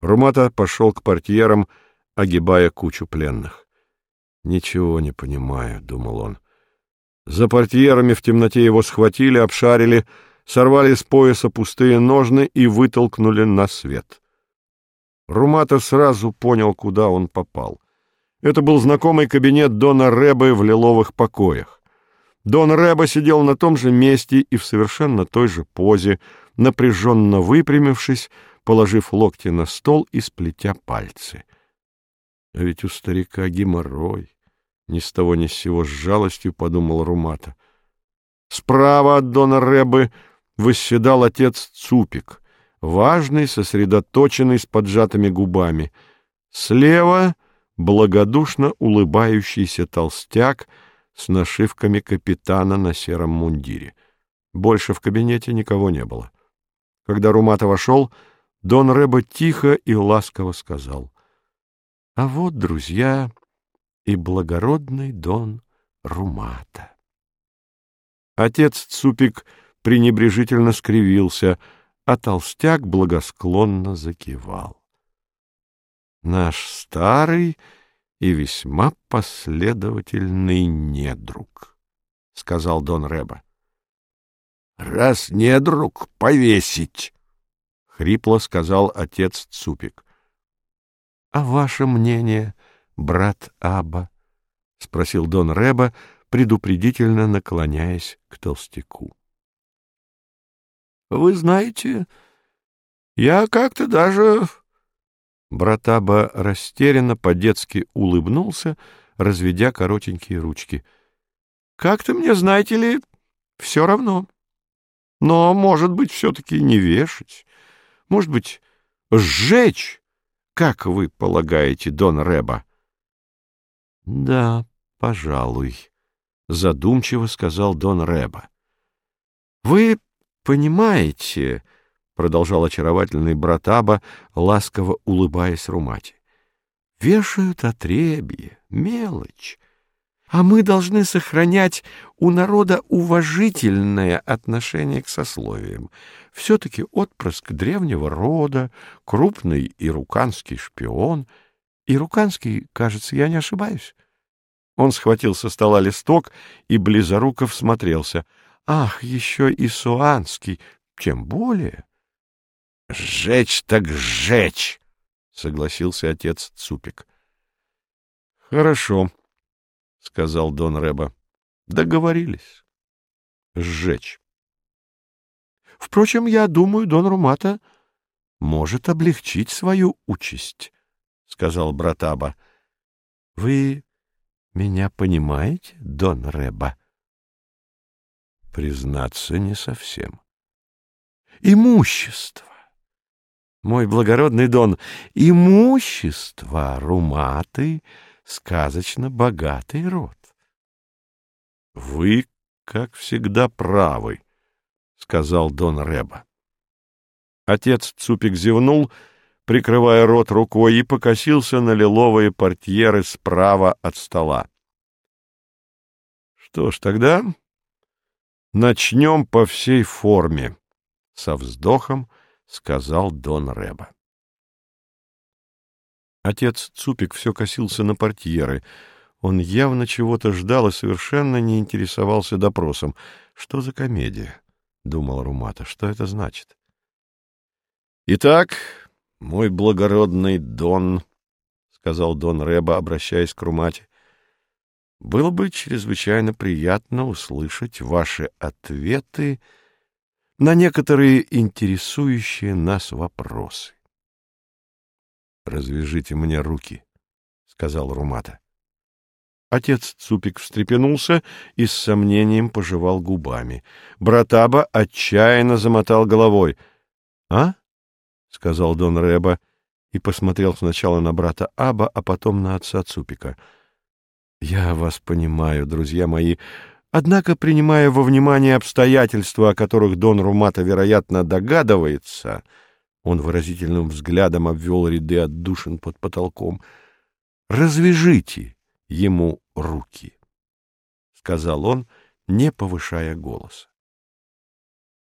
Румата пошел к портьерам, огибая кучу пленных. «Ничего не понимаю», — думал он. За портьерами в темноте его схватили, обшарили, сорвали с пояса пустые ножны и вытолкнули на свет. Румата сразу понял, куда он попал. Это был знакомый кабинет Дона Рэбы в лиловых покоях. Дон Рэба сидел на том же месте и в совершенно той же позе, напряженно выпрямившись, положив локти на стол и сплетя пальцы. А ведь у старика геморрой. Ни с того ни с сего с жалостью подумал Румата. Справа от Дона Рэбы восседал отец Цупик, важный, сосредоточенный, с поджатыми губами. Слева — благодушно улыбающийся толстяк с нашивками капитана на сером мундире. Больше в кабинете никого не было. Когда Румата вошел, Дон Рэба тихо и ласково сказал — а вот, друзья, и благородный Дон Румата. Отец Цупик пренебрежительно скривился, а толстяк благосклонно закивал. Наш старый и весьма последовательный недруг, — сказал Дон Рэба. — Раз недруг, повесить! — хрипло сказал отец Цупик. — А ваше мнение, брат Аба? — спросил Дон Реба, предупредительно наклоняясь к толстяку. — Вы знаете, я как-то даже... Брат Аба растерянно по-детски улыбнулся, разведя коротенькие ручки. — Как-то мне, знаете ли, все равно. Но, может быть, все-таки не вешать. Может быть, сжечь как вы полагаете, Дон Реба? — Да, пожалуй, — задумчиво сказал Дон Реба. — Вы понимаете, — продолжал очаровательный брат Аба, ласково улыбаясь Румате, — вешают отребье, мелочь, а мы должны сохранять у народа уважительное отношение к сословиям. Все-таки отпрыск древнего рода, крупный ируканский шпион. Ируканский, кажется, я не ошибаюсь. Он схватил со стола листок и близоруков смотрелся. Ах, еще и суанский, тем более. — Сжечь так сжечь! — согласился отец Цупик. — Хорошо, — сказал Дон Рэба. — Договорились. Сжечь. Впрочем, я думаю, Дон Румата может облегчить свою участь, — сказал брат Аба. — Вы меня понимаете, Дон Рэба? — Признаться, не совсем. — Имущество! Мой благородный Дон, имущество Руматы — сказочно богатый род. — Вы, как всегда, правы, — сказал Дон Реба. Отец Цупик зевнул, прикрывая рот рукой, и покосился на лиловые портьеры справа от стола. — Что ж, тогда начнем по всей форме, — со вздохом сказал Дон Реба. Отец Цупик все косился на портьеры. Он явно чего-то ждал и совершенно не интересовался допросом. «Что за комедия?» — думал Румата. «Что это значит?» «Итак, мой благородный Дон», — сказал Дон Реба, обращаясь к Румате, — «было бы чрезвычайно приятно услышать ваши ответы на некоторые интересующие нас вопросы. «Развяжите мне руки», — сказал Румата. Отец Цупик встрепенулся и с сомнением пожевал губами. Братаба отчаянно замотал головой. «А?» — сказал Дон Рэба и посмотрел сначала на брата Аба, а потом на отца Цупика. «Я вас понимаю, друзья мои, однако, принимая во внимание обстоятельства, о которых Дон Румата, вероятно, догадывается...» Он выразительным взглядом обвел ряды отдушин под потолком. «Развяжите ему руки», — сказал он, не повышая голос.